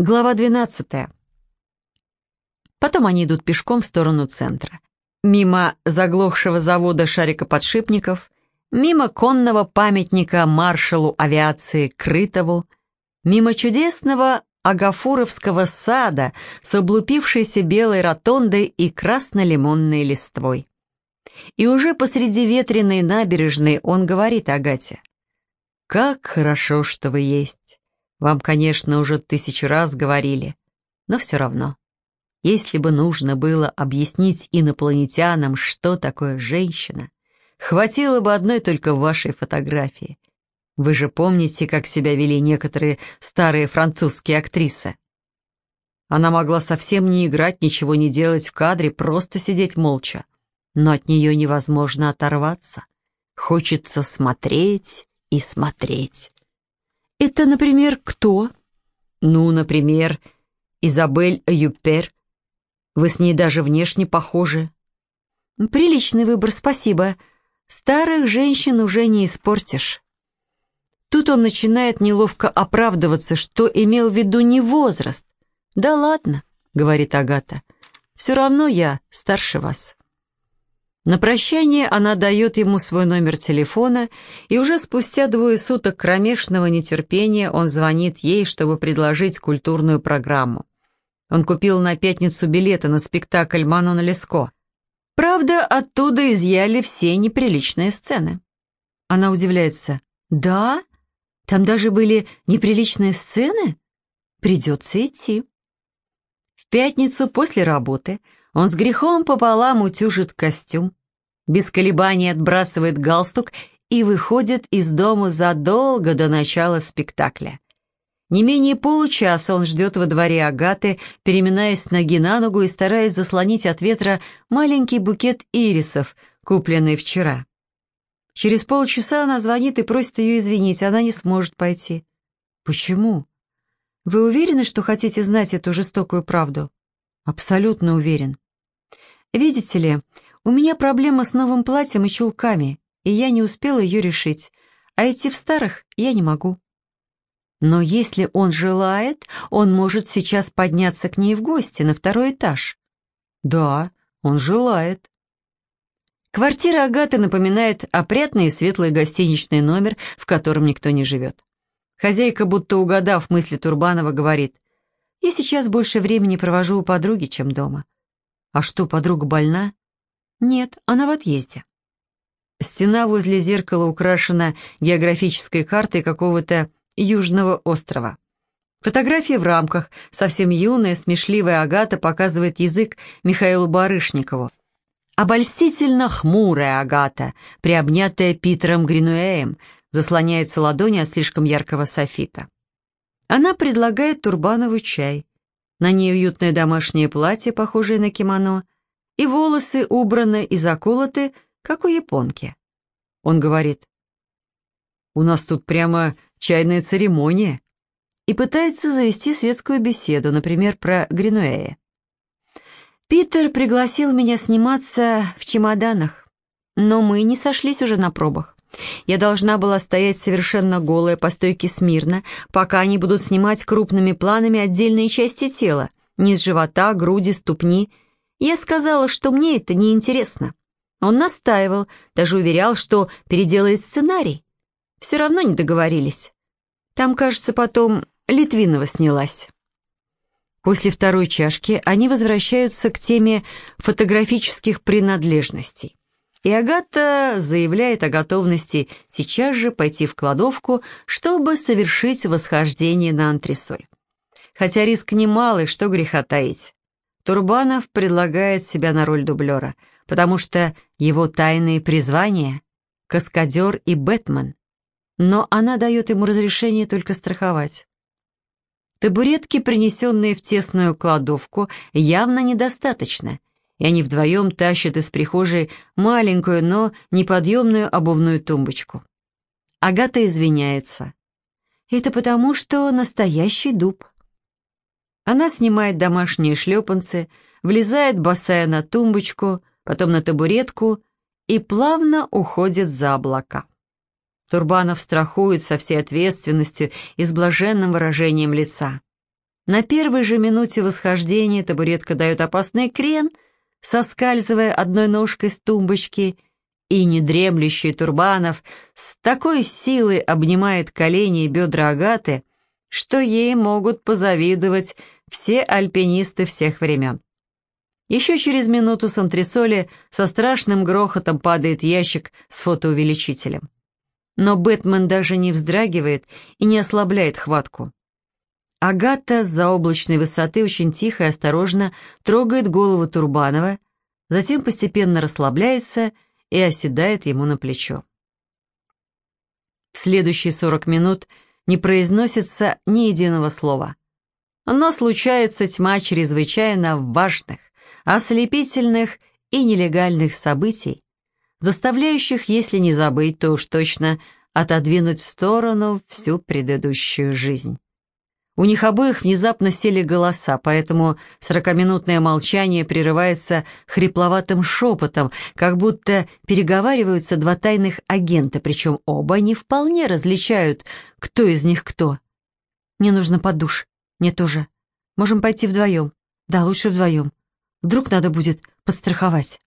Глава 12. Потом они идут пешком в сторону центра. Мимо заглохшего завода шарикоподшипников, мимо конного памятника маршалу авиации Крытову, мимо чудесного Агафуровского сада с облупившейся белой ротондой и красно-лимонной листвой. И уже посреди ветреной набережной он говорит Агате. «Как хорошо, что вы есть. Вам, конечно, уже тысячу раз говорили, но все равно. Если бы нужно было объяснить инопланетянам, что такое женщина, хватило бы одной только вашей фотографии. Вы же помните, как себя вели некоторые старые французские актрисы? Она могла совсем не играть, ничего не делать в кадре, просто сидеть молча. Но от нее невозможно оторваться. Хочется смотреть и смотреть. Это, например, кто? Ну, например, Изабель Юпер. Вы с ней даже внешне похожи. Приличный выбор, спасибо. Старых женщин уже не испортишь. Тут он начинает неловко оправдываться, что имел в виду не возраст. «Да ладно», — говорит Агата, — «все равно я старше вас». На прощание она дает ему свой номер телефона, и уже спустя двое суток кромешного нетерпения он звонит ей, чтобы предложить культурную программу. Он купил на пятницу билеты на спектакль «Манон Леско». Правда, оттуда изъяли все неприличные сцены. Она удивляется. «Да? Там даже были неприличные сцены? Придется идти». В пятницу после работы он с грехом пополам утюжит костюм, без колебаний отбрасывает галстук и выходит из дома задолго до начала спектакля. Не менее получаса он ждет во дворе Агаты, переминаясь ноги на ногу и стараясь заслонить от ветра маленький букет ирисов, купленный вчера. Через полчаса она звонит и просит ее извинить, она не сможет пойти. Почему? Вы уверены, что хотите знать эту жестокую правду? Абсолютно уверен. Видите ли, у меня проблема с новым платьем и чулками, и я не успела ее решить, а идти в старых я не могу. Но если он желает, он может сейчас подняться к ней в гости на второй этаж. Да, он желает. Квартира Агаты напоминает опрятный и светлый гостиничный номер, в котором никто не живет. Хозяйка, будто угадав мысли Турбанова, говорит, «Я сейчас больше времени провожу у подруги, чем дома». «А что, подруга больна?» «Нет, она в отъезде». Стена возле зеркала украшена географической картой какого-то южного острова. Фотография в рамках, совсем юная, смешливая Агата показывает язык Михаилу Барышникову. Обольстительно хмурая Агата, приобнятая Питером Гринуэем, заслоняется ладони от слишком яркого софита. Она предлагает Турбанову чай. На ней уютное домашнее платье, похожее на кимоно, и волосы убраны и заколоты, как у японки. Он говорит, «У нас тут прямо чайная церемония», и пытается завести светскую беседу, например, про Гринуэя. Питер пригласил меня сниматься в чемоданах, но мы не сошлись уже на пробах. Я должна была стоять совершенно голая по стойке смирно, пока они будут снимать крупными планами отдельные части тела, низ живота, груди, ступни. Я сказала, что мне это не интересно. Он настаивал, даже уверял, что переделает сценарий. Все равно не договорились. Там, кажется, потом Литвинова снялась. После второй чашки они возвращаются к теме фотографических принадлежностей. И Агата заявляет о готовности сейчас же пойти в кладовку, чтобы совершить восхождение на антресоль. Хотя риск немалый, что греха таить. Турбанов предлагает себя на роль дублера, потому что его тайные призвания — каскадер и бэтмен. Но она дает ему разрешение только страховать. Табуретки, принесенные в тесную кладовку, явно недостаточно, и они вдвоем тащат из прихожей маленькую, но неподъемную обувную тумбочку. Агата извиняется. Это потому, что настоящий дуб. Она снимает домашние шлепанцы, влезает босая на тумбочку, потом на табуретку и плавно уходит за облака. Турбанов страхует со всей ответственностью и с блаженным выражением лица. На первой же минуте восхождения табуретка дает опасный крен, соскальзывая одной ножкой с тумбочки, и недремлющий Турбанов с такой силой обнимает колени и бедра Агаты, что ей могут позавидовать все альпинисты всех времен. Еще через минуту с антресоли со страшным грохотом падает ящик с фотоувеличителем. Но Бэтмен даже не вздрагивает и не ослабляет хватку. Агата с заоблачной высоты очень тихо и осторожно трогает голову Турбанова, затем постепенно расслабляется и оседает ему на плечо. В следующие сорок минут не произносится ни единого слова. Но случается тьма чрезвычайно важных, ослепительных и нелегальных событий, заставляющих, если не забыть, то уж точно отодвинуть в сторону всю предыдущую жизнь. У них обоих внезапно сели голоса, поэтому сорокаминутное молчание прерывается хрипловатым шепотом, как будто переговариваются два тайных агента, причем оба не вполне различают, кто из них кто. «Мне нужно под душ. Мне тоже. Можем пойти вдвоем. Да, лучше вдвоем. Вдруг надо будет подстраховать».